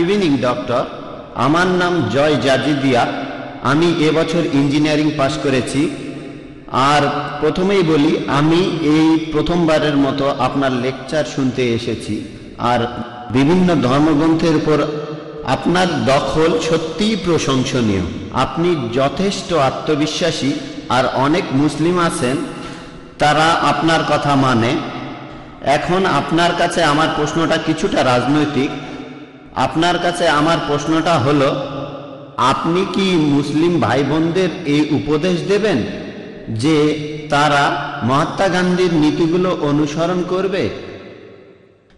Evening doctor. আমার নাম জয় জাজিদিয়া। আমি এবছর ইঞ্জিনিয়ারিং পাশ করেছি। আর প্রথমেই বলি, আমি এই প্রথমবারের মতো আপনার লেকচার শুনতে এসেছি। আর বিভিন্ন ধর্মগ্রন্থের উপর আপনার দখল সত্যিই প্রশংসনীয়। আপনি যথেষ্ট আত্মবিশ্বাসী আর অনেক মুসলিম আছেন, তারা আপনার কথা মানে। এখন আপনার কাছে আমার প্রশ্নটা কিছুটা রাজনৈতিক। আপনার কাছে আমার প্রশ্নটা হলো, আপনি কি মুসলিম ভাই বোনদের এই উপদেশ দেবেন যে তারা মহাত্মা গান্ধীর নীতিগুলো অনুসরণ করবে?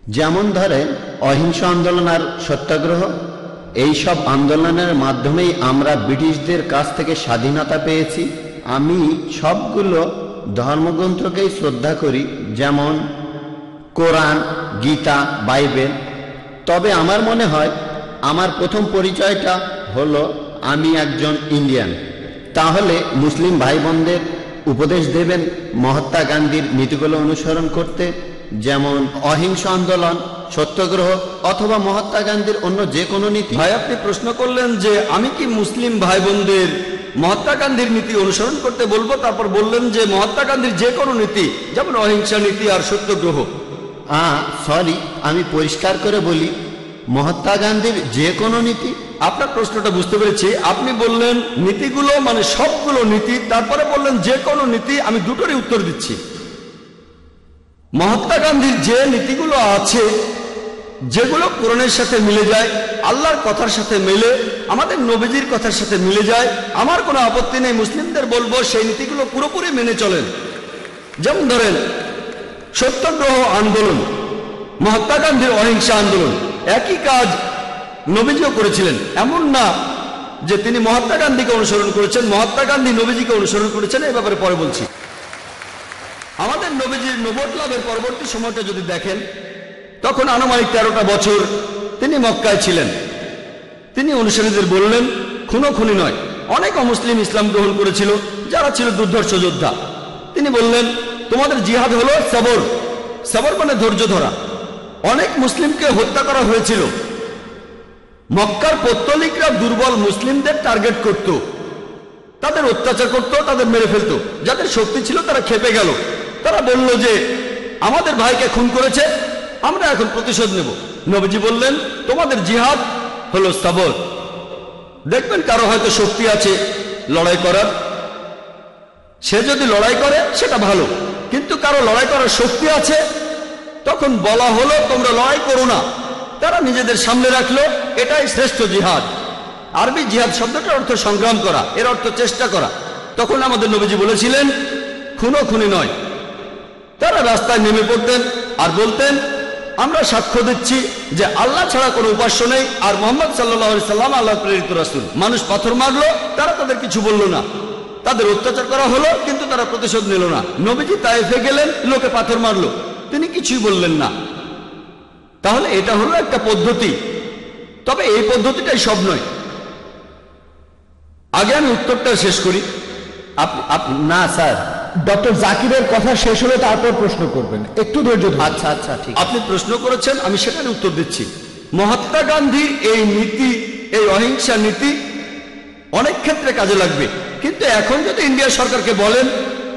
যেমন ধরেন, অহিংস আন্দোলন আর সত্যাগ্রহ, এই সব আন্দোলনের মাধ্যমেই আমরা ব্রিটিশদের কাছ থেকে স্বাধীনতা পেয়েছি। আমি সবগুলো ধর্মগ্রন্থকেই শ্রদ্ধা করি, যেমন কোরআন, গীতা, বাইবেল তবে আমার মনে হয় আমার প্রথম পরিচয়টা হলো আমি একজন ইন্ডিয়ান। তাহলে মুসলিম ভাই বোনদের উপদেশ দেবেন মহাত্মা গান্ধীর নীতিগুলো অনুসরণ করতে যেমন অহিংস আন্দোলন সত্যগ্রহ অথবা মহাত্মা গান্ধীর অন্য যে কোনো নীতি। ভাই আপনি প্রশ্ন করলেন যে আমি কি মুসলিম ভাই বোনদের মহাত্মা গান্ধীর নীতি অনুসরণ করতে বলব? তারপর বললেন যে মহাত্মা গান্ধীর যে কোনো নীতি যেমন অহিংসা নীতি আর সত্যগ্রহ। আ সরি আমি পরিষ্কার করে বলি মহাত্মা গান্ধীর যে কোনো নীতি। আপনার প্রশ্নটা বুঝতে পেরেছি। আপনি বললেন নীতিগুলো মানে সবগুলো নীতি, তারপরে বললেন যে কোনো নীতি, আমি দুটোরই উত্তর দিচ্ছি। মহাত্মা গান্ধীর যে নীতিগুলো আছে, যেগুলো কোরআনের সাথে মিলে যায়, আল্লাহর কথার সাথে মিলে, আমাদের নবীজির কথার সাথে মিলে যায়, আমার কোনো আপত্তি নেই, মুসলিমদের বলব, সেই নীতিগুলো পুরোপুরি মেনে চলেন। যেমন ধরেন, সত্যাগ্রহ আন্দোলন, মহাত্মা গান্ধীর অহিংসা আন্দোলন। একই কাজ নবীজিও করেছিলেন। এমন না যে তিনি মহাত্মা গান্ধীকে অনুসরণ করেছেন, মহাত্মা গান্ধী নবীজিকে অনুসরণ করেছেন, এই ব্যাপারে পরে বলছি। আমাদের নবীজির নবট লাভের পরবর্তী সময়টা যদি দেখেন, তখন আনুমানিক তেরোটা বছর তিনি মক্কায় ছিলেন। তিনি অনুসারীদের বললেন, খুনো খুনি নয়। অনেক অমুসলিম ইসলাম গ্রহণ করেছিল, যারা ছিল দুর্ধর্ষ যোদ্ধা। তিনি বললেন, তোমাদের জিহাদ হলো সবর। সবর মানে ধৈর্য ধরা। অনেক মুসলিমকে হত্যা করা হয়েছিল। মক্কার পত্তলিকরা দুর্বল মুসলিমদের টার্গেট করত। তাদের অত্যাচার করত, তাদের মেরে ফেলত। যাদের শক্তি ছিল তারা খেপে গেল। তারা বলল যে, আমাদের ভাইকে খুন করেছে, আমরা এখন প্রতিশোধ নেব। নবীজি বললেন, তোমাদের জিহাদ হলো সবর। দেখবেন কারও হয়তো শক্তি আছে লড়াই করার। সে যদি লড়াই করে, সেটা ভালো। কিন্তু কারও লড়াই করার শক্তি আছে তখন বলা হলো, তোমরা লড়াই করো না। তারা নিজেদের সামনে রাখল, এটাই শ্রেষ্ঠ জিহাদ। আরবি জিহাদ শব্দটার অর্থ সংগ্রাম করা, এর অর্থ চেষ্টা করা। তখন আমাদের নবীজি বলেছিলেন, খুনো খুনি নয়। তারা রাস্তায় নেমে পড়তেন আর বলতেন, আমরা সাক্ষ্য দিচ্ছি যে আল্লাহ ছাড়া কোনো উপাস্য নেই। আর মোহাম্মদ সাল্লাহ সাল্লাম আল্লাহ প্রেরিত রাসুল। মানুষ পাথর মারলো, তারা তাদের কিছু বলল না। তাদের অত্যাচার করা হলো, কিন্তু তারা প্রতিশোধ নিল না। নবীজি তাইফে গেলেন, লোকে পাথর মারলো। তিনি কিছুই বললেন না। তাহলে এটা হলো একটা পদ্ধতি। তবে এই পদ্ধতিটাই সব নয়। আগে আমি উত্তরটা শেষ করি। না স্যার। ডক্টর জাকিরের কথা শেষ হলে তারপর প্রশ্ন করবেন। একটু ধৈর্য আচ্ছা আচ্ছা ঠিক। আপনি প্রশ্ন করেছেন আমি সেখানে উত্তর দিচ্ছি। মহাত্মা গান্ধীর এই নীতি এই অহিংসা নীতি অনেক ক্ষেত্রে কাজে লাগবে। কিন্তু এখন যদি ইন্ডিয়া সরকারকে বলেন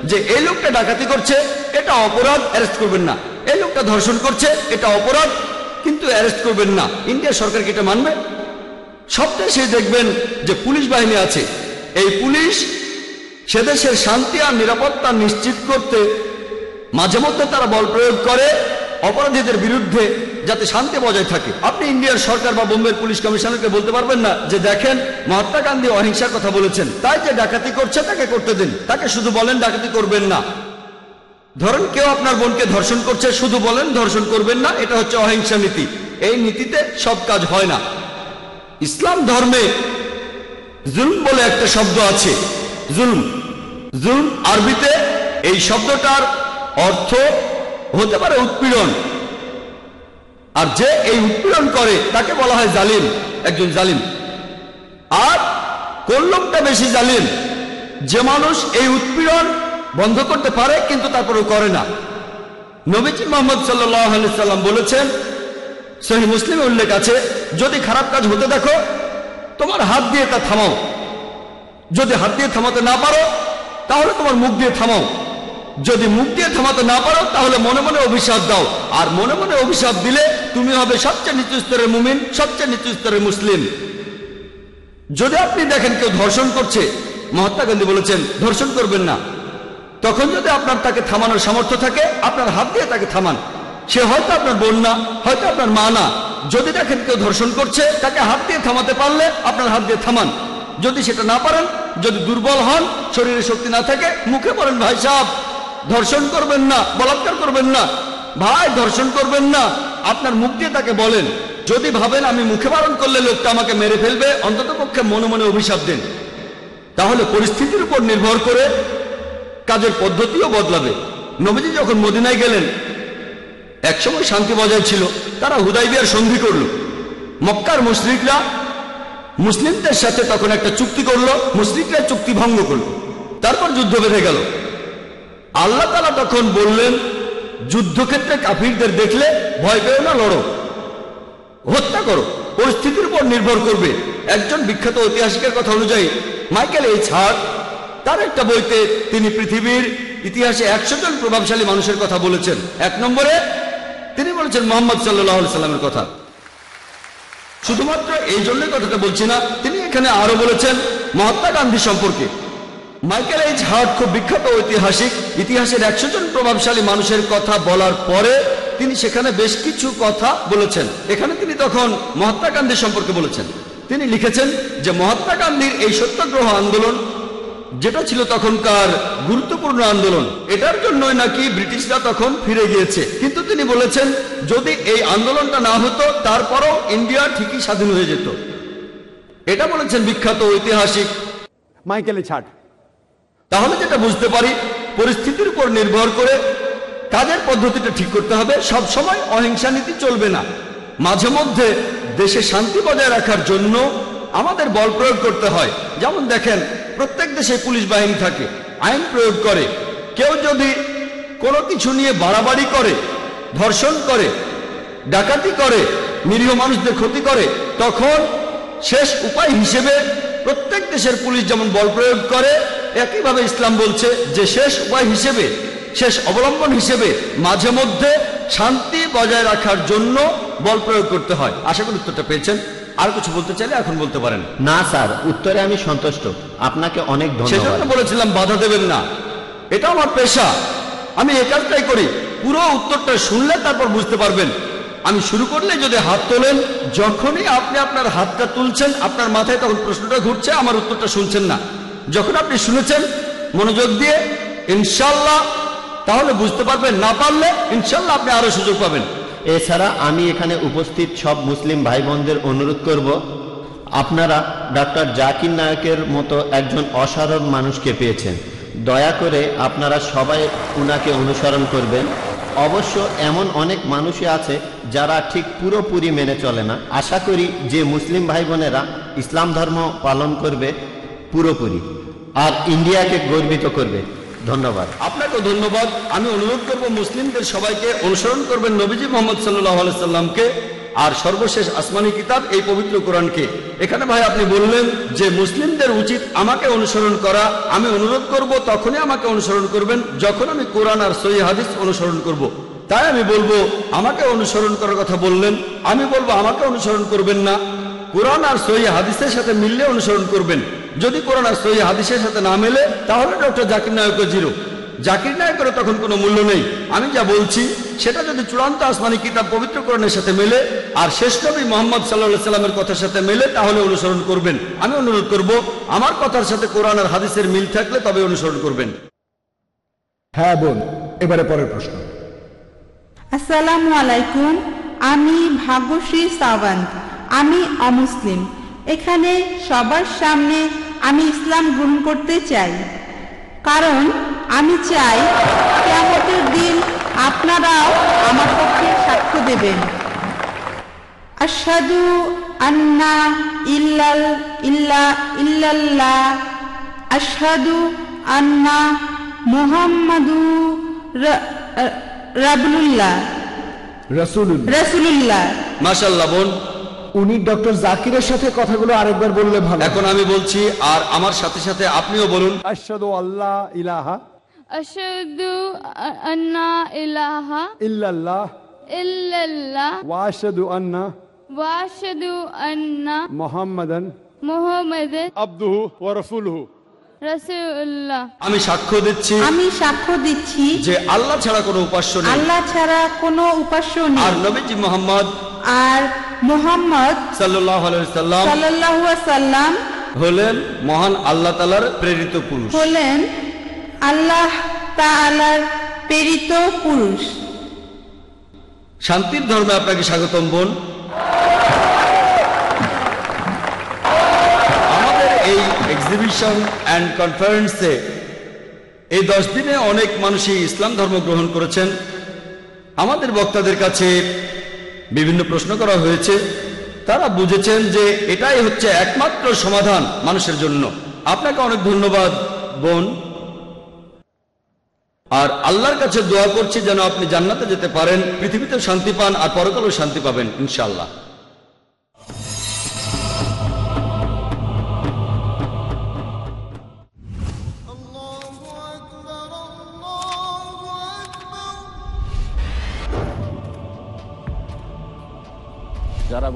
যে এই লোকটা ডাকাতি করছে, এটা অপরাধ অ্যারেস্ট করবেন না। এই লোকটা ধর্ষণ করছে, এটা অপরাধ, কিন্তু অ্যারেস্ট করবেন না। ইন্ডিয়া সরকার কি এটা মানবে? সব সে দেখবেন যে পুলিশ বাহিনী আছে। এই পুলিশ সে দেশের শান্তি আর নিরাপত্তা নিশ্চিত করতে মাঝে মধ্যে তারা বল প্রয়োগ করে, অপরাধীদের বিরুদ্ধে যাতে শান্তি বজায় থাকে। আপনি ইন্ডিয়ার সরকার বা বোম্বের পুলিশ কমিশনারকে বলতে পারবেন না যে দেখেন, মহাত্মা গান্ধী অহিংসার কথা বলেছেন। তাই যে ডাকাতি করছে, তাকে করতে দিন। তাকে শুধু বলেন ডাকাতি করবেন না। ধরেন কেউ আপনার বোনকে ধর্ষণ করছে, শুধু বলেন ধর্ষণ করবেন না, এটা হচ্ছে অহিংসা নীতি। এই নীতিতে সব কাজ হয় না। ইসলাম ধর্মে জুলম বলে একটা শব্দ আছে। জুলম। জুলম আরবিতে এই শব্দটার অর্থ হতে পারে উৎপীড়ন। আর যে এই উৎপীড়ন করে, তাকে বলা হয় জালিম, একজন জালিম। আর কোন লোকটা বেশি জালিম? যে মানুষ এই উৎপীড়ন বন্ধ করতে পারে, কিন্তু তারপরেও করে না। নবীজি মোহাম্মদ সাল্লাম বলেছেন সহি মুসলিমে উল্লেখ আছে, যদি খারাপ কাজ হতে দেখো, তোমার হাত দিয়ে তা থামাও। যদি হাত দিয়ে থামাতে না পারো, তাহলে তোমার মুখ দিয়ে থামাও। যদি মুখ দিয়ে থামাতে না পারো, তাহলে মনে মনে অভিশাপ দাও। আর মনে মনে অভিশাপ দিলে তুমি হবে সবচেয়ে নিচু স্তরের মুমিন, সবচেয়ে নিচু স্তরের মুসলিম। যদি আপনি দেখেন কেউ ধর্ষণ করছে, মহাত্মা গান্ধী বলেছেন, ধর্ষণ করবেন না। তখন যদি আপনার তাকে থামানোর সামর্থ্য থাকে, আপনার হাত দিয়ে তাকে থামান। সে হয়তো আপনার বোন না, হয়তো আপনার মা না। যদি দেখেন কেউ ধর্ষণ করছে, তাকে হাত দিয়ে থামাতে পারলে আপনার হাত দিয়ে থামান। যদি সেটা না পারেন, যদি দুর্বল হন, শরীরে শক্তি না থাকে, মুখে পড়েন ভাই সাহেব ধর্ষণ করবেন না, বলাৎকার করবেন না। ভাই, ধর্ষণ করবেন না। আপনার মুখ দিয়ে তাকে বলেন, যদি ভাবেন আমি মুখে বারণ করলে লোকটা আমাকে মেরে ফেলবে, অন্তত পক্ষে মনে মনে অভিশাপ দেন। তাহলে পরিস্থিতির উপর নির্ভর করে কাজের পদ্ধতিও বদলাবে। নবীজি যখন মদিনায় গেলেন, একসময় শান্তি বজায় ছিল। তারা হুদাই বিয়ার সন্ধি করল। মক্কার মুশরিকরা মুসলিমদের সাথে তখন একটা চুক্তি করল মুসলিকরা চুক্তি ভঙ্গ করল। তারপর যুদ্ধ বেঁধে গেল। আল্লাহ তালা তখন বললেন, যুদ্ধক্ষেত্রে কাফিরদের দেখলে ভয় পেও না, লড়ো। হত্যা করো। পরিস্থিতির উপর নির্ভর করবে। একজন বিখ্যাত ঐতিহাসিকের কথা অনুযায়ী, মাইকেল এইচ হার্ট, তার একটা বইতে তিনি পৃথিবীর ইতিহাসে একশো জন প্রভাবশালী মানুষের কথা বলেছেন। এক নম্বরে তিনি বলেছেন মোহাম্মদ সাল্লাহ সাল্লামের কথা। শুধুমাত্র এই জন্যই কথাটা বলছি না, তিনি এখানে আরও বলেছেন, মহাত্মা গান্ধী সম্পর্কে। মাইকেল এইচ হার্ট খুব বিখ্যাত ঐতিহাসিক। ইতিহাসের একশো জন প্রভাবশালী মানুষের কথা বলার পরে তিনি সেখানে বেশ কিছু কথা বলেছেন। এখানে তিনি তখন মহাত্মা গান্ধী সম্পর্কে বলেছেন। তিনি লিখেছেন যে মহাত্মা গান্ধীর এই সত্যাগ্রহ আন্দোলন, যেটা ছিল তখনকার গুরুত্বপূর্ণ আন্দোলন, এটার জন্যই নাকি ব্রিটিশরা তখন ফিরে গিয়েছে। কিন্তু তিনি বলেছেন, যদি এই আন্দোলনটা না হতো, তারপরও ইন্ডিয়া ঠিকই স্বাধীন হয়ে যেত। এটা বলেছেন বিখ্যাত ঐতিহাসিক Michael H. তাহলে যেটা বুঝতে পারি, পরিস্থিতির উপর নির্ভর করে কাজের পদ্ধতিটা ঠিক করতে হবে। সব সময় অহিংসা নীতি চলবে না। মাঝে মধ্যে দেশে শান্তি বজায় রাখার জন্য আমাদের বল প্রয়োগ করতে হয়। যেমন দেখেন, প্রত্যেক দেশে পুলিশ বাহিনী থাকে, আইন প্রয়োগ করে। কেউ যদি কোনো কিছু নিয়ে বাড়াবাড়ি করে, ধর্ষণ করে, ডাকাতি করে, নিরীহ মানুষদের ক্ষতি করে, তখন শেষ উপায় হিসেবে প্রত্যেক দেশের পুলিশ যেমন বল প্রয়োগ করে একইভাবে ইসলাম বলছে যে শেষ উপায় হিসেবে শেষ অবলম্বন হিসেবে মাঝে মধ্যে শান্তি বজায় রাখার জন্য বল প্রয়োগ করতে হয়। আশা করি উত্তরটা পেয়েছেন। আর কিছু বলতে চাইলে এখন বলতে পারেন। না স্যার উত্তরে আমি সন্তুষ্ট। আপনাকে অনেক সেজন্য বলেছিলাম বাধা দেবেন না। এটা আমার পেশা। আমি এ কাজটাই করি। পুরো উত্তরটা শুনলে তারপর বুঝতে পারবেন। আমি শুরু করলে যদি হাত তোলেন যখনই আপনি আপনার হাতটা তুলছেন আপনার মাথায় তখন প্রশ্নটা ঘুরছে আমার উত্তরটা শুনছেন না। যখন আপনি শুনেছেন মনোযোগ দিয়ে, ইনশাল্লাহ, তাহলে বুঝতে পারবেন, না পারলে ইনশাল্লাহ আপনি আরও সুযোগ পাবেন। এছাড়া আমি এখানে উপস্থিত সব মুসলিম ভাই বোনদের অনুরোধ করব, আপনারা ডাক্তার জাকির নায়কের মতো একজন অসাধারণ মানুষকে পেয়েছেন। দয়া করে আপনারা সবাই উনাকে অনুসরণ করবেন। অবশ্য এমন অনেক মানুষই আছে যারা ঠিক পুরোপুরি মেনে চলে না। আশা করি যে মুসলিম ভাই বোনেরা ইসলাম ধর্ম পালন করবে পুরোপুরি। আর ইন্ডিয়াকে গর্বিত করবে। ধন্যবাদ। আপনাকে ধন্যবাদ। আমি অনুরোধ করব, মুসলিমদের সবাইকে অনুসরণ করবেন নবীজি মোহাম্মদ সাল্লাহ আর সর্বশেষ আসমানি কিতাব, এই পবিত্র কোরআনকে। এখানে ভাই আপনি বললেন যে, মুসলিমদের উচিত আমাকে অনুসরণ করা। আমি অনুরোধ করব, তখনই আমাকে অনুসরণ করবেন, যখন আমি কোরআন আর সহি হাদিস অনুসরণ করব। তাই আমি বলব, আমাকে অনুসরণ করার কথা বললেন। আমি বলব, আমাকে অনুসরণ করবেন না। কোরআন আর সহি হাদিসের সাথে মিললে অনুসরণ করবেন। যদি কোরআন আর সহি হাদিসের সাথে না মেলে তাহলে ডক্টর জাকির নায়ক জিরো। জাকির নায়কেরও তখন কোনো মূল্য নেই। আমি যা বলছি সেটা যদি চূড়ান্ত আসমানি কিতাব পবিত্র কোরআনের সাথে মেলে আর শেষ নবী মোহাম্মদ সাল্লাহ সাল্লামের কথার সাথে মেলে তাহলে অনুসরণ করবেন। আমি অনুরোধ করব আমার কথার সাথে কোরআন আর হাদিসের মিল থাকলে তবে অনুসরণ করবেন। হ্যাঁ বোন এবারে পরের প্রশ্ন। আসসালামু আলাইকুম আমি ভাগ্যশ্রী সাওয়ান্ত। আমি অমুসলিম। এখানে সবার সামনে আমি ইসলাম গ্রহণ করতে চাই। কারণ আমি চাই কেমতের দিন আপনারাও আমার পক্ষে সাক্ষ্য দেবেন। আশহাদু আন্না ইল্লাল ইল্লা ইল্লাল্লাহ। আশহাদু আন্না মুহাম্মাদু রা- রাবুল্লাহ রসুলুল্লাহ। রাসূলুল্লাহ। মাশাল্লাহ বোন। উনি ডক্টর জাকিরের সাথে কথাগুলো আরেকবার বললে ভালো এখন আমি বলছি আর আমার সাথে সাথে আপনিও বলুন। আশহাদু আল্লাহ ইলাহা। আশহাদু আন্না ইলাহা। ইল্লাল্লাহ। ইল্লাল্লাহ। ওয়া আশহাদু আন্না। ওয়া আশহাদু আন্না। মুহাম্মাদান। মুহাম্মাদান। আবদুহু ওয়া রাসূলুহু। আমি সাক্ষ্য দিচ্ছি আমি সাক্ষ্য দিচ্ছি যে আল্লাহ ছাড়া কোনো উপাস্য নেই। আল্লাহ ছাড়া কোনো উপাস্য নেই। আর নবীজি মোহাম্মদ আর মোহাম্মদ সাল্লাল্লাহু আলাইহি সাল্লাম সাল্লাল্লাহু সাল্লাম হলেন মহান আল্লাহ তাআলার প্রেরিত পুরুষ। হলেন আল্লাহ তাআলার প্রেরিত পুরুষ। শান্তির ধর্মে আপনাকে স্বাগতম বোন। এক্সিবিশন অ্যান্ড কনফারেন্সে এই দশ দিনে অনেক মানুষই ইসলাম ধর্ম গ্রহণ করেছেন। আমাদের বক্তাদের কাছে বিভিন্ন প্রশ্ন করা হয়েছে। তারা বুঝেছেন যে এটাই হচ্ছে একমাত্র সমাধান মানুষের জন্য। আপনাকে অনেক ধন্যবাদ, বোন। আর আল্লাহর কাছে দোয়া করছি যেন আপনি জান্নাতে যেতে পারেন, পৃথিবীতে শান্তি পান আর পরকালেও শান্তি পাবেন, ইনশাআল্লাহ।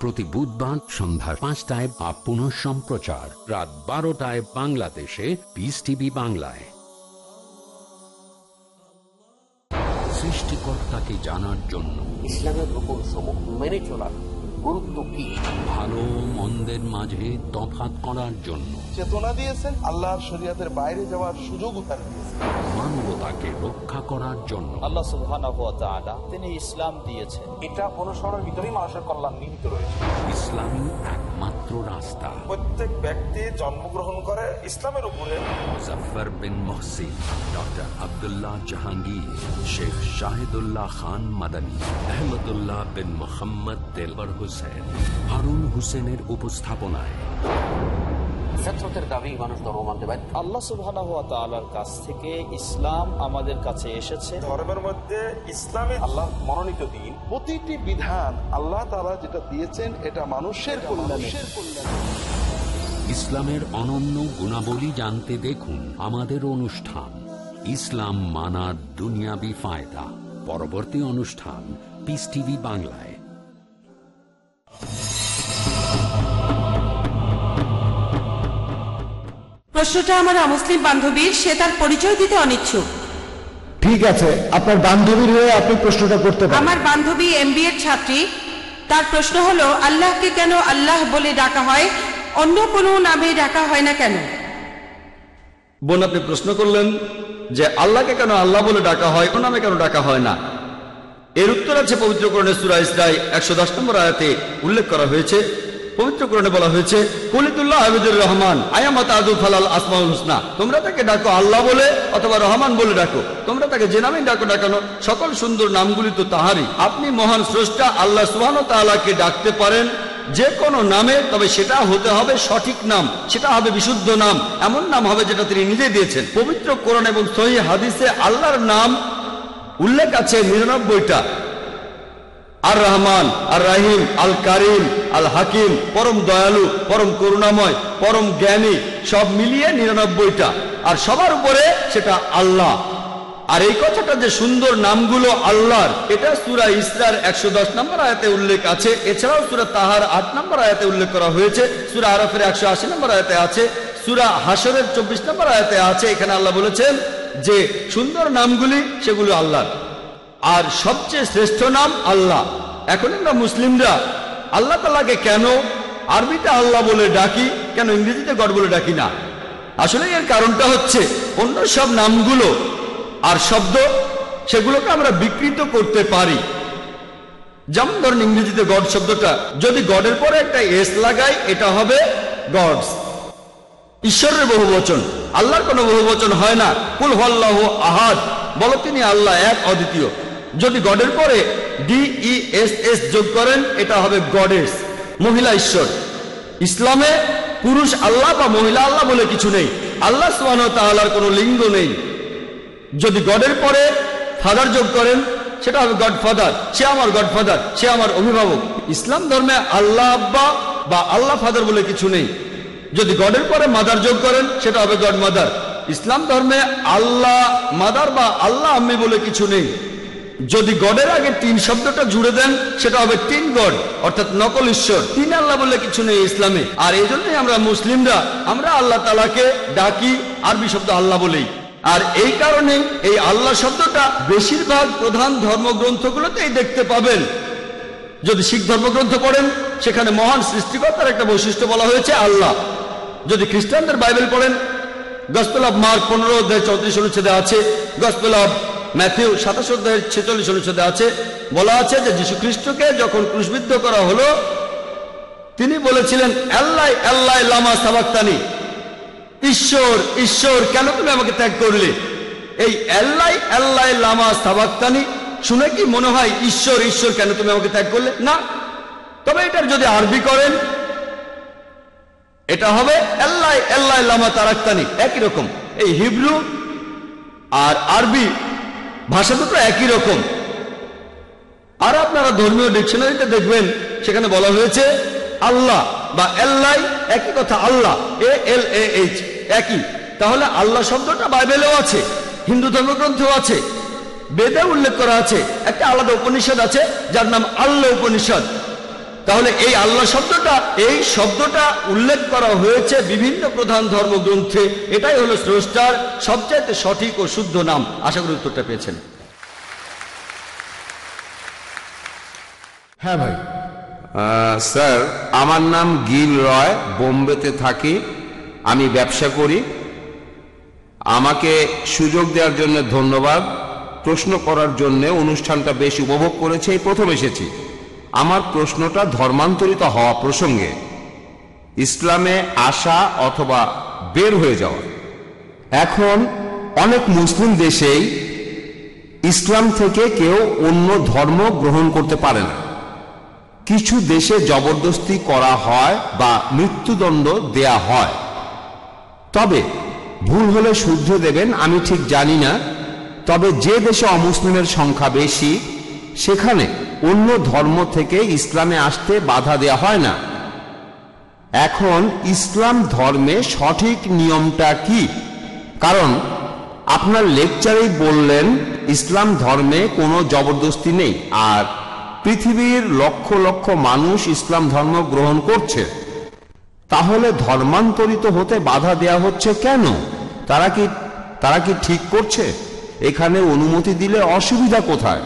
প্রতি বুধবার সন্ধ্যা পাঁচটায় বা পুনঃ সম্প্রচার। রাত বারোটায় বাংলাদেশে পিস টিভি বাংলায়। সৃষ্টিকর্তাকে জানার জন্য ইসলামের উপর মেনে চলার গুরুত্ব কি? ভালো মন্দের মাঝে তফাত করার জন্য। চেতনা দিয়েছেন আল্লাহর শরীয়তের বাইরে যাওয়ার সুযোগও তার দিয়েছেন। মানবতাকে রক্ষা করার জন্য। আল্লাহ সুবহানাহু ওয়া তাআলা তিনি ইসলাম দিয়েছেন। এটা অনুসরণের ভিতরেই মানুষের কল্যাণ নিহিত রয়েছে। ইসলামী একমাত্র রাস্তা। প্রত্যেক ব্যক্তি জন্মগ্রহণ করে ইসলামের উপরে। মুজফার বিন মহসিন ডক্টর আব্দুল্লাহ জাহাঙ্গীর শেখ শাহিদুল্লাহ খান মাদানী আহমদুল্লাহ বিন মোহাম্মদ তেলবর হোসেন হারুন হোসেনের উপস্থাপনায়। ফেতরতের দাবি মানুষ ধর্ম মানতে বাধ্য আল্লাহ সুবহানাহু কাছ থেকে ইসলাম আমাদের কাছে এসেছে। ধর্মের মধ্যে ইসলামে আল্লাহ মনোনীত দিন প্রতিটি বিধান আল্লাহ তাআলা যেটা দিয়েছেন এটা মানুষের কল্যাণে। ইসলামের অনন্য গুণাবলী জানতে দেখুন আমাদের অনুষ্ঠান ইসলাম মানার দুনিয়াবি ফায়দা। পরবর্তী অনুষ্ঠান পিস টিভি বাংলায়। প্রশ্নটা আমার অমুসলিম বান্ধবীর সে তার পরিচয় দিতে অনিচ্ছুক। ঠিক আছে আপনার বান্ধবীর হয়ে আপনি প্রশ্নটা করতে পারেন। আমার বান্ধবী এমবিএ এর ছাত্রী তার প্রশ্ন হলো আল্লাহকে কেন আল্লাহ বলে ডাকা হয়? অন্য কোনো নামে ডাকা হয় না কেন? বোন আপনি প্রশ্ন করলেন যে আল্লাহকে কেন আল্লাহ বলে ডাকা হয় ও নামে কেন ডাকা হয় না? এর উত্তর আছে পবিত্রকরণে সুরা ইসরাই একশো দশ নম্বর আয়াতে উল্লেখ করা হয়েছে। পবিত্রকরণে বলা হয়েছে কলিদুল্লাহ হাবিদুর রহমান, আয়ামাত আদু ফালাল আসমাউল হুসনা। তোমরা তাকে ডাকো আল্লাহ বলে অথবা রহমান বলে ডাকো। তোমরা তাকে যে নামেই ডাকো ডাকানো সকল সুন্দর নামগুলি তো তাহারই। আপনি মহান স্রষ্টা, আল্লাহ সুবহান তাআলাকে ডাকতে পারেন যে কোনো নামে, তবে সেটা হতে হবে সঠিক নাম, সেটা হবে বিশুদ্ধ নাম, এমন নাম হবে যেটা তিনি নিজে দিয়েছেন। পবিত্র কোরআন এবং সহি হাদিসে আল্লাহর নাম উল্লেখ আছে নিরানব্বইটা। আর রহমান আর রাহিম আল কারিম আল হাকিম পরম দয়ালু, পরম করুণাময়, পরম জ্ঞানী, সব মিলিয়ে নিরানব্বইটা। আর সবার উপরে সেটা আল্লাহ। আর এই কথাটা যে সুন্দর নামগুলো আল্লাহর, এটা সুরা ইসরার একশো দশ নম্বর আয়াতে উল্লেখ আছে। এছাড়াও সুরা তাহার আট নম্বর আয়াতে উল্লেখ করা হয়েছে। সুরা আরফের একশো আশি নম্বর আয়াতে আছে। সুরা হাসরের চব্বিশ নম্বর আয়াতে আছে। এখানে আল্লাহ বলেছেন যে সুন্দর নামগুলি সেগুলো আল্লাহর। আর সবচেয়ে শ্রেষ্ঠ নাম আল্লাহ। এখন আমরা মুসলিমরা, আল্লাহ তালাকে কেন আরবিতে আল্লাহ বলে ডাকি, কেন ইংরেজিতে গড বলে ডাকি না? আসলে এর কারণটা হচ্ছে, অন্য সব নামগুলো আর শব্দ, সেগুলোকে আমরা বিকৃত করতে পারি। যেমন ধরেন ইংরেজিতে গড শব্দটা, যদি গডের পরে একটা এস লাগাই, এটা হবে গডস। ঈশ্বরের বহু বচন আল্লাহর কোনো বহু বচন হয় না। কুল হল্লাহ আহাদ, বলো তিনি আল্লাহ এক, অদ্বিতীয়। যদি গডের পরে ডি ই এস এস যোগ করেন, এটা হবে গডেস, মহিলা ঈশ্বর। ইসলামে পুরুষ আল্লাহ বা মহিলা আল্লাহ বলে কিছু নেই। আল্লাহ সোহান তাল্লাহর কোনো লিঙ্গ নেই। যদি গডের পরে ফাদার যোগ করেন, সেটা হবে গড ফাদার সে আমার গড ফাদার সে আমার অভিভাবক। ইসলাম ধর্মে আল্লাহ আব্বা বা আল্লাহ ফাদার বলে কিছু নেই। যদি গডের পরে মাদার যোগ করেন, সেটা হবে গড মাদার ইসলাম ধর্মে আল্লাহ, মাদার বা আল্লাহ, আম্মি বলে কিছু নেই। যদি গডের আগে তিন শব্দটা জুড়ে দেন, সেটা হবে তিন গড, অর্থাৎ নকল ঈশ্বর। তিন আল্লাহ বলে কিছু নেই ইসলামে। আর এই জন্যই আমরা মুসলিমরা, আমরা আল্লাহ তালাকে ডাকি আরবি শব্দ আল্লাহ বলেই। আর এই কারণে এই আল্লাহ শব্দটা বেশিরভাগ প্রধান ধর্মগ্রন্থগুলোতেই দেখতে পাবেন। যদি শিখ ধর্মগ্রন্থ পড়েন, সেখানে মহান সৃষ্টিকর্তার একটা বৈশিষ্ট্য বলা হয়েছে আল্লাহ। যদি খ্রিস্টানদের বাইবেল পড়েন, গসপেল অফ মার্ক পনেরো অধ্যায় চৌত্রিশ অনুচ্ছেদে আছে, গসপেল অফ ম্যাথিউ সাতাশ অধ্যায় ছেচল্লিশ অনুচ্ছেদে আছে, বলা আছে যে যীশু খ্রিস্টকে যখন ক্রুশবিদ্ধ করা হলো, তিনি বলেছিলেন, আল্লাহ আল্লাহ, লামা সাবাক্তানি, ঈশ্বর ঈশ্বর, কেন তুমি আমাকে ত্যাগ করলে? এই আল্লাহ আল্লাহ, লামা সাবাক্তানি, শুনে কি মনে হয় ঈশ্বর ঈশ্বর, কেন তুমি আমাকে ত্যাগ করলে? না। তবে এটার যদি আরবি করেন, এটা হবে, আল্লাহ আল্লাহ, লামা তারাক্তানি। একই রকম, এই হিব্রু আর আরবি ভাষা দুটো একই রকম। আর আপনারা ধর্মীয় ডিকশনারিতে দেখবেন, সেখানে বলা হয়েছে আল্লাহ বা এল্লাই, একই কথা, আল্লাহ, এ এল এ এইচ, একই। তাহলে আল্লাহ শব্দটা বাইবেলেও আছে, হিন্দু ধর্মগ্রন্থেও আছে, বেদে উল্লেখ করা আছে, একটা আলাদা উপনিষদ আছে, যার নাম আল্লাহ উপনিষদ। তাহলে এই আল্লাহ শব্দটা এই শব্দটা উল্লেখ করা হয়েছে বিভিন্ন প্রধান ধর্মগ্রন্থে। এটাই হলো স্রষ্টার সবচাইতে সঠিক ও শুদ্ধ নাম। আশা করি উত্তরটা পেয়েছেন। হ্যাঁ ভাই। স্যার আমার নাম গিল রয় বোম্বেতে থাকি। আমি ব্যবসা করি। আমাকে সুযোগ দেওয়ার জন্য ধন্যবাদ। প্রশ্ন করার জন্য অনুষ্ঠানটা বেশ উপভোগ করেছে এই প্রথম এসেছি। আমার প্রশ্নটা ধর্মান্তরিত হওয়া প্রসঙ্গে ইসলামে আসা অথবা বের হয়ে যাওয়া। এখন অনেক মুসলিম দেশেই ইসলাম থেকে কেউ অন্য ধর্ম গ্রহণ করতে পারে না। কিছু দেশে জবরদস্তি করা হয় বা মৃত্যুদণ্ড দেয়া হয়। তবে ভুল হলে শুদ্ধ দেবেন, আমি ঠিক জানি না। তবে যে দেশে অমুসলিমের সংখ্যা বেশি সেখানে অন্য ধর্ম থেকে ইসলামে আসতে বাধা দেয়া হয় না। এখন ইসলাম ধর্মে সঠিক নিয়মটা কি? কারণ আপনার লেকচারেই বললেন, ইসলাম ধর্মে কোনো জবরদস্তি নেই, আর পৃথিবীর লক্ষ লক্ষ মানুষ ইসলাম ধর্ম গ্রহণ করছে। তাহলে ধর্মান্তরিত হতে বাধা দেয়া হচ্ছে কেন? তারা কি তারা কি ঠিক করছে? এখানে অনুমতি দিলে অসুবিধা কোথায়?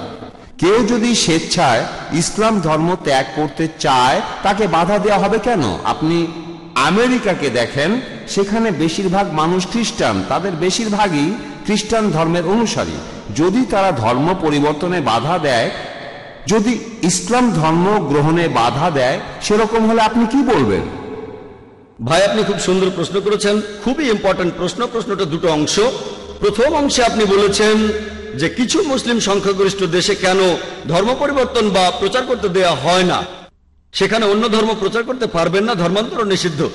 কেউ যদি স্বেচ্ছায় ইসলাম ধর্ম ত্যাগ করতে চায়, তাকে বাধা দেওয়া হবে কেন? আপনি আমেরিকাকে দেখেন, সেখানে বেশিরভাগ মানুষ খ্রিস্টান। তাদের বেশিরভাগই খ্রিস্টান ধর্মের অনুসারী। যদি তারা ধর্ম পরিবর্তনে বাধা দেয়, যদি ইসলাম ধর্ম গ্রহণে বাধা দেয়, সেরকম হলে আপনি কি বলবেন? ভাই, আপনি খুব সুন্দর প্রশ্ন করেছেন। খুবই ইম্পর্টেন্ট প্রশ্ন। প্রশ্নটা দুটো অংশ। প্রথম অংশে আপনি বলেছেন যে কিছু মুসলিম সংখ্যাগরিষ্ঠ দেশে কেন ধর্ম পরিবর্তন বা প্রচার করতে দেয়া হয় না? সেখানে অন্য ধর্ম প্রচার করতে পারবেন না, ধর্মান্তর নিষিদ্ধ।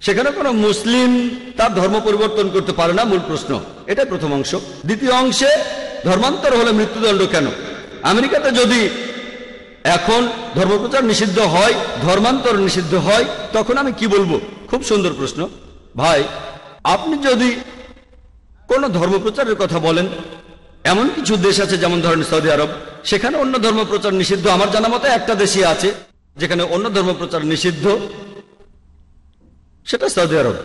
সেখানে কোনো মুসলিম তার ধর্ম পরিবর্তন করতে পারে না, মূল প্রশ্ন। এটাই প্রথম অংশ। দ্বিতীয় অংশে, ধর্মান্তর হলে মৃত্যুদণ্ড কেন? আমেরিকাতে যদি এখন ধর্মপ্রচার নিষিদ্ধ হয়, ধর্মান্তর নিষিদ্ধ হয়, তখন আমি কি বলব? খুব সুন্দর প্রশ্ন। ভাই, আপনি যদি কোনো ধর্মপ্রচারের কথা বলেন এমন কিছু দেশ আছে, যেমন ধরেন সৌদি আরব, সেখানে অন্য ধর্ম প্রচার নিষিদ্ধ। আমার জানা মতো একটা দেশই আছে, যেখানে অন্য ধর্ম প্রচার নিষিদ্ধ। সেটা সৌদি আরব।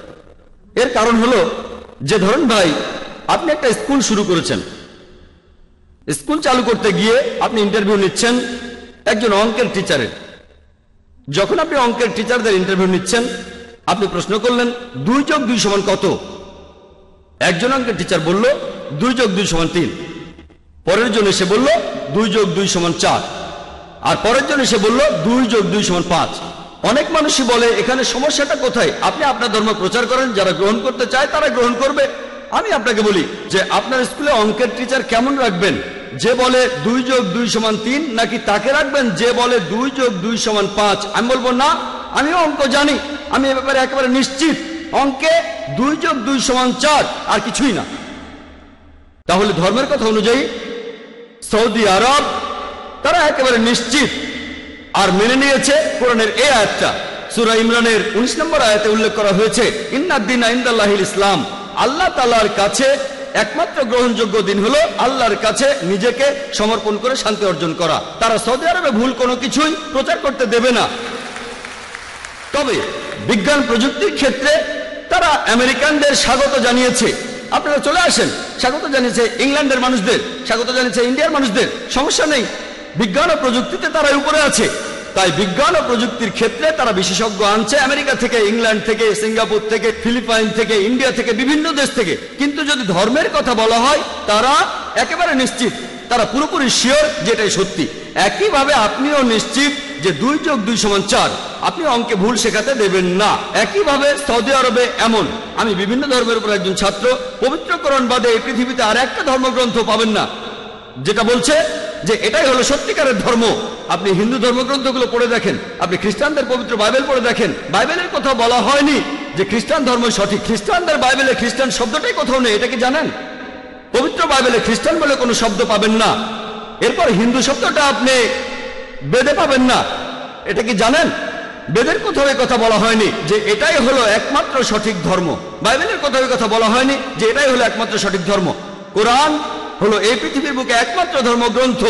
এর কারণ হলো যে, ধরুন ভাই, আপনি একটা স্কুল শুরু করেছেন। স্কুল চালু করতে গিয়ে আপনি ইন্টারভিউ নিচ্ছেন একজন অঙ্কের টিচারের যখন আপনি অঙ্কের টিচারদের ইন্টারভিউ নিচ্ছেন, আপনি প্রশ্ন করলেন, দুই যোগ দুই সমান কত? একজন অঙ্কের টিচার বলল, দুই যোগ দুই সমান তিন। পরের জন এসে বলল, দুই যোগ দুই সমান চার। আর পরের জন এসে বলল, দুই যোগ দুই সমান পাঁচ। অনেক মানুষই বলে, এখানে সমস্যাটা কোথায়? আপনি আপনার ধর্ম প্রচার করেন, যারা গ্রহণ করতে চায় তারা গ্রহণ করবে। আমি আপনাকে বলি যে, আপনার স্কুলে অঙ্কের টিচার কেমন রাখবেন? যে বলে দুই যোগ দুই সমান তিন, নাকি তাকে রাখবেন যে বলে দুই যোগ দুই সমান পাঁচ? আমি বলব, না, আমিও অঙ্ক জানি। আমি এ ব্যাপারে একেবারে নিশ্চিত। অঙ্কে দুই যোগ দুই সমান চার, আর কিছুই না। তাহলে ধর্মের কথা অনুযায়ী সৌদি আরব, তারা একেবারে নিশ্চিত। আর মেনে নিয়েছে কোরআনের এই আয়াতটা। সুরা ইমরানের উনিশ নম্বর আয়াতে উল্লেখ করা হয়েছে ইন্নাদ্দিন ইন্দাল্লাহিল ইসলাম। আল্লাহ তালার কাছে একমাত্র গ্রহণযোগ্য দিন হলো আল্লাহর কাছে নিজেকে সমর্পণ করে শান্তি অর্জন করা। তারা সৌদি আরবে ভুল কোনো কিছুই প্রচার করতে দেবে না। তবে বিজ্ঞান প্রযুক্তির ক্ষেত্রে তারা আমেরিকানদের স্বাগত জানিয়েছে। আপনারা চলে আসেন। স্বাগত জানিয়েছে ইংল্যান্ডের মানুষদের, স্বাগত জানিয়েছে ইন্ডিয়ার মানুষদের। সমস্যা নেই। বিজ্ঞান ও প্রযুক্তিতে তারা উপরে আছে। তাই বিজ্ঞান ও প্রযুক্তির ক্ষেত্রে তারা বিশেষজ্ঞ আনছে আমেরিকা থেকে, ইংল্যান্ড থেকে, সিঙ্গাপুর থেকে, ফিলিপাইন থেকে, ইন্ডিয়া থেকে, বিভিন্ন দেশ থেকে। কিন্তু যদি ধর্মের কথা বলা হয়, তারা একেবারে নিশ্চিত। তারা পুরোপুরি শিওর যেটাই সত্যি। একইভাবে আপনিও নিশ্চিত যে দুই যোগ দুই সমান চার, আপনি অঙ্কে ভুল শেখাতে দেবেন না। একইভাবে সৌদি আরবে এমন। আমি বিভিন্ন ধর্মের উপর একজন ছাত্র পবিত্রকরণ বাদে এই পৃথিবীতে আর একটা ধর্মগ্রন্থ পাবেন না। যেটা বলছে যে এটাই হলো সত্যিকারের ধর্ম। আপনি হিন্দু ধর্মগ্রন্থগুলো পড়ে দেখেন, আপনি খ্রিস্টানদের পবিত্র বাইবেল পড়ে দেখেন। বাইবেলের কথা বলা হয়নি যে খ্রিস্টান ধর্ম সঠিক। খ্রিস্টানদের বাইবেলে খ্রিস্টান শব্দটাই কোথাও নেই, এটা কি জানেন? পবিত্র বাইবেলে খ্রিস্টান বলে কোনো শব্দ পাবেন না। এরপর হিন্দু শব্দটা আপনি বেদে পাবেন না। এটা কি জানেন? বেদের কোথাও কথা বলা হয়নি যে এটাই হলো একমাত্র সঠিক ধর্ম। বাইবেলের কোথাও কথা বলা হয়নি যে এটাই হলো একমাত্র সঠিক ধর্ম। কোরআন হলো এই পৃথিবীর বুকে একমাত্র ধর্মগ্রন্থ,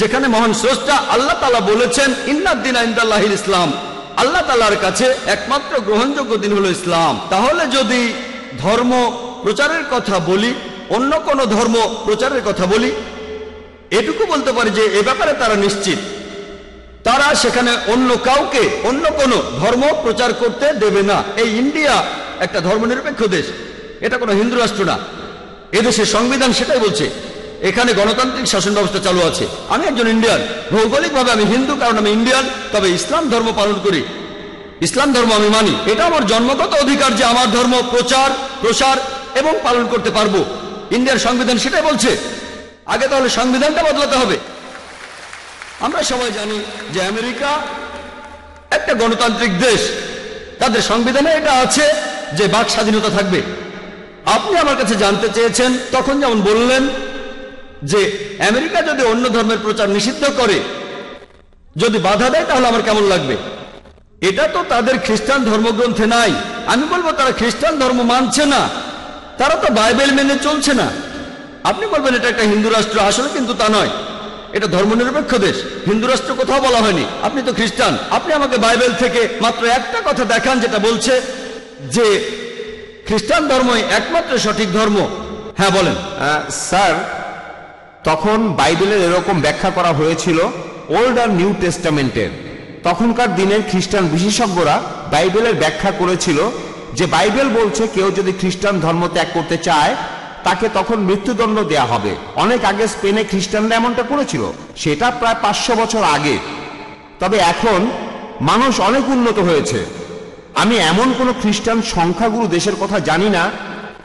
যেখানে মহান স্রষ্টা আল্লাহ তালা বলেছেন ইন্নাদ্দিন ইন্দাল্লাহিল ইসলাম। আল্লাহ তালার কাছে একমাত্র গ্রহণযোগ্য দিন হলো ইসলাম। তাহলে যদি ধর্ম প্রচারের কথা বলি, অন্য কোন ধর্ম প্রচারের কথা বলি, এটুকু বলতে পারি যে এ ব্যাপারে তারা নিশ্চিত। তারা সেখানে অন্য কাউকে, অন্য কোন ধর্ম প্রচার করতে দেবে না। এই ইন্ডিয়া একটা ধর্মনিরপেক্ষ দেশ। এটা কোনো হিন্দু রাষ্ট্র না। এদেশের সংবিধান সেটাই বলছে। এখানে গণতান্ত্রিক শাসন ব্যবস্থা চালু আছে। আমি একজন ইন্ডিয়ান। ভৌগোলিকভাবে আমি হিন্দু, কারণ আমি ইন্ডিয়ান। তবে ইসলাম ধর্ম পালন করি। ইসলাম ধর্ম আমি মানি। এটা আমার জন্মগত অধিকার যে আমার ধর্ম প্রচার, প্রসার এবং পালন করতে পারব। ইন্ডিয়ার সংবিধান সেটাই বলছে। আগে তাহলে সংবিধানটা বদলাতে হবে। আমরা সবাই জানি যে আমেরিকা একটা গণতান্ত্রিক দেশ। তাদের সংবিধানে এটা আছে যে বাক স্বাধীনতা থাকবে। আপনি আমার কাছে জানতে চেয়েছেন, তখন যেমন বললেন যে আমেরিকা যদি অন্য ধর্মের প্রচার নিষিদ্ধ করে, যদি বাধা দেয়, তাহলে আমার কেমন লাগবে? এটা তো তাদের খ্রিস্টান ধর্মগ্রন্থে নাই। আমি বলব তারা খ্রিস্টান ধর্ম মানছে না। তারা তো বাইবেল মেনে চলছে না। আপনি বলবেন এটা একটা হিন্দু রাষ্ট্র, আসলে কিন্তু তা নয়। এটা ধর্মনিরপেক্ষ দেশ। হিন্দু রাষ্ট্র কোথাও বলা হয়নি। আপনি তো খ্রিস্টান। আপনি আমাকে বাইবেল থেকে মাত্র একটা কথা দেখান যেটা বলছে যে খ্রিস্টান ধর্মই একমাত্র সঠিক ধর্ম। হ্যাঁ বলেন। স্যার, তখন বাইবেলের এরকম ব্যাখ্যা করা হয়েছিল ওল্ড আর নিউ টেস্টামেন্টের। তখনকার দিনের খ্রিস্টান বিশেষজ্ঞরা বাইবেলের ব্যাখ্যা করেছিল যে বাইবেল বলছে কেউ যদি খ্রিস্টান ধর্ম ত্যাগ করতে চায় তাকে তখন মৃত্যুদণ্ড দেয়া হবে। অনেক আগে স্পেনে খ্রিস্টানরা এমনটা করেছিল। সেটা প্রায় পাঁচশো বছর আগে। তবে এখন মানুষ অনেক উন্নত হয়েছে। আমি এমন কোনো খ্রিস্টান সংখ্যাগুরু দেশের কথা জানি না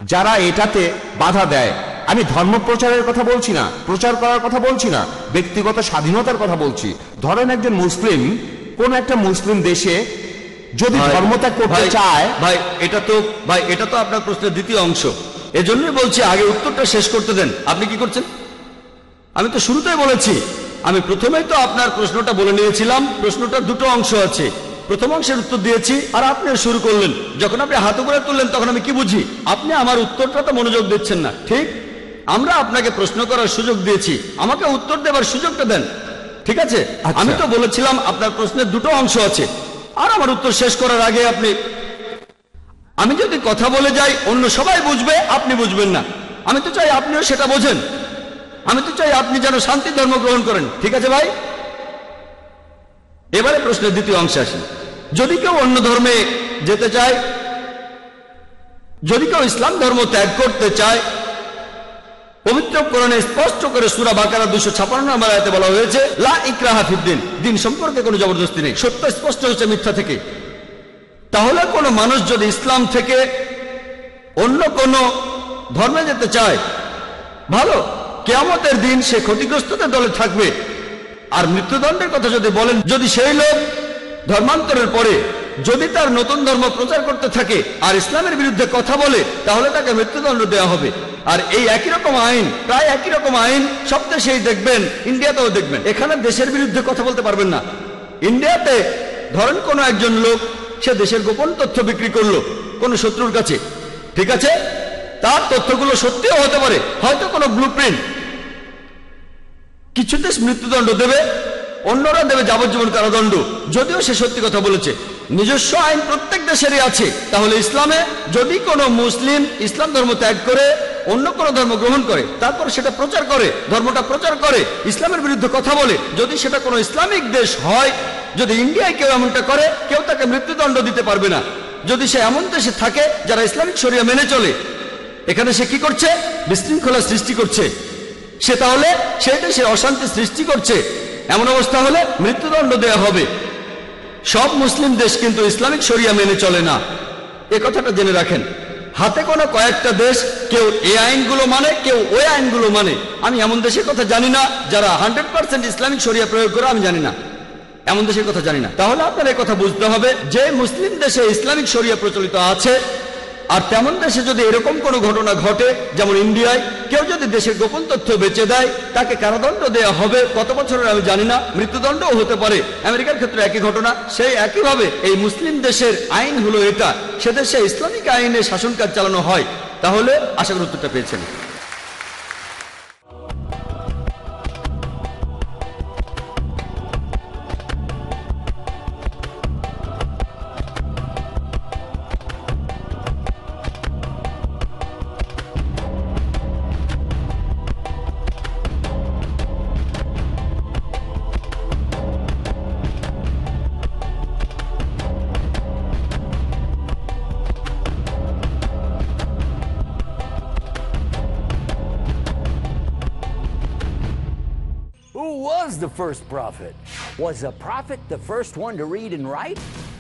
যারা এটাতে বাধা দেয়। আমি ধর্ম প্রচারের কথা বলছি না প্রচার করার কথা বলছি না ব্যক্তিগত স্বাধীনতার কথা বলছি। ধরেন একজন মুসলিম কোন একটা মুসলিম দেশে যদি ধর্মত্যাগ করতে চায় ভাই এটা তো ভাই এটা তো আপনার প্রশ্নের দ্বিতীয় অংশ। এজন্যই বলছি আগে উত্তরটা শেষ করতে দেন। আপনি কি করছেন? আমি তো শুরুতেই বলেছি আমি প্রথমেই তো আপনার প্রশ্নটা বলে নিয়েছিলাম প্রশ্নটার দুটো অংশ আছে। প্রথম অংশের উত্তর দিয়েছি আর আপনি শুরু করলেন। যখন আপনি হাত উপরে তুললেন তখন আমি কি বুঝি? আপনি আমার উত্তরটা তো মনোযোগ দিচ্ছেন না ঠিক? আমরা আপনাকে প্রশ্ন করার সুযোগ দিয়েছি আমাকে উত্তর দেওয়ার সুযোগটা দেন ঠিক আছে? আমি তো বলেছিলাম আপনার প্রশ্নের দুটো অংশ আছে। আর আমার উত্তর শেষ করার আগে আপনি আমি যদি কথা বলে যাই, অন্য সবাই বুঝবে, আপনি বুঝবেন না। আমি তো চাই আপনিও সেটা বোঝেন। আমি তো চাই আপনি যেন শান্তি ধর্ম গ্রহণ করেন। ঠিক আছে ভাই? এবারে প্রশ্নের দ্বিতীয় অংশে আসি। যদি কেউ অন্য ধর্মে যেতে চায়, যদি কেউ ইসলাম ধর্ম ত্যাগ করতে চায় পবিত্র কোরআনে স্পষ্ট করে সুরা বাকারা দুশো ছাপান্ন নম্বর আয়াতে বলা হয়েছে, লা ইকরাহা ফিদ্দিন দিন। সম্পর্কে কোনো জবরদস্তি নেই। সত্য স্পষ্ট হচ্ছে মিথ্যা থেকে। তাহলে কোনো মানুষ যদি ইসলাম থেকে অন্য কোনো ধর্মে যেতে চায়, ভালো, কেয়ামতের দিন সে ক্ষতিগ্রস্তদের দলে থাকবে। আর মৃত্যুদণ্ডের কথা যদি বলেন, যদি সেই লোক ধর্মান্তরের পরে যদি তার নতুন ধর্ম প্রচার করতে থাকে আর ইসলামের বিরুদ্ধে কথা বলে, তাহলে তাকে মৃত্যুদণ্ড দেওয়া হবে। আর এই একই রকম আইন, প্রায় একই রকম আইন সব দেশেই দেখবেন, ইন্ডিয়াতেও দেখবেন। এখানে দেশের বিরুদ্ধে কথা বলতে পারবেন না। ইন্ডিয়াতে ধরেন কোনো একজন লোক সে দেশের গোপন তথ্য বিক্রি করল কোনো শত্রুর কাছে। ঠিক আছে? তার তথ্যগুলো সত্যিও হতে পারে, হয়তো কোনো ব্লু কিছু দেশ মৃত্যুদণ্ড দেবে, অন্যরা দেবে যাবজ্জীবন কারাদণ্ড। যদিও সে সত্যি কথা বলেছে, নিজস্ব আইন প্রত্যেক দেশেরই আছে। তাহলে ইসলামে যদি কোনো মুসলিম ইসলাম ধর্ম ত্যাগ করে অন্য কোনো ধর্ম গ্রহণ করে, তারপর সেটা প্রচার করে, ধর্মটা প্রচার করে, ইসলামের বিরুদ্ধে কথা বলে, যদি সেটা কোনো ইসলামিক দেশ হয়, যদি ইন্ডিয়ায় কেউ এমনটা করে, কেউ তাকে মৃত্যুদণ্ড দিতে পারবে না। যদি সে এমন দেশে থাকে যারা ইসলামিক শরিয়া মেনে চলে, এখানে সে কি করছে? বিশৃঙ্খলা সৃষ্টি করছে। সে তাহলে সেই দেশে অশান্তি সৃষ্টি করছে। এমন অবস্থা হলে মৃত্যুদণ্ড দেয়া হবে। সব মুসলিম দেশ কিন্তু ইসলামিক শরিয়া মেনে চলে না। এ কথাটা জেনে রাখেন। হাতে কোনো কয়েকটা দেশ, কেউ এ আইনগুলো মানে কেউ ওই আইনগুলো মানে। আমি এমন দেশের কথা জানি না যারা হান্ড্রেড পার্সেন্ট ইসলামিক সরিয়া প্রয়োগ করে, আমি জানি না। এমন দেশের কথা জানি না। তাহলে আপনার কথা বুঝতে হবে, যে মুসলিম দেশে ইসলামিক সরিয়া প্রচলিত আছে আর তেমন দেশে যদি এরকম কোনো ঘটনা ঘটে, যেমন ইন্ডিয়ায়, কেউ যদি দেশের গোপন তথ্য বেঁচে দেয়, তাকে কারাদণ্ড দেওয়া হবে, কত বছরের আমি জানি না, মৃত্যুদণ্ডও হতে পারে। আমেরিকার ক্ষেত্রে একই ঘটনা, সেই একইভাবে এই মুসলিম দেশের আইন হলো এটা। সে দেশে ইসলামিক আইনে শাসন কাজ চালানো হয়। তাহলে আশা করি উত্তরটা পেয়েছেন। First prophet? Was a prophet the first one to read and write?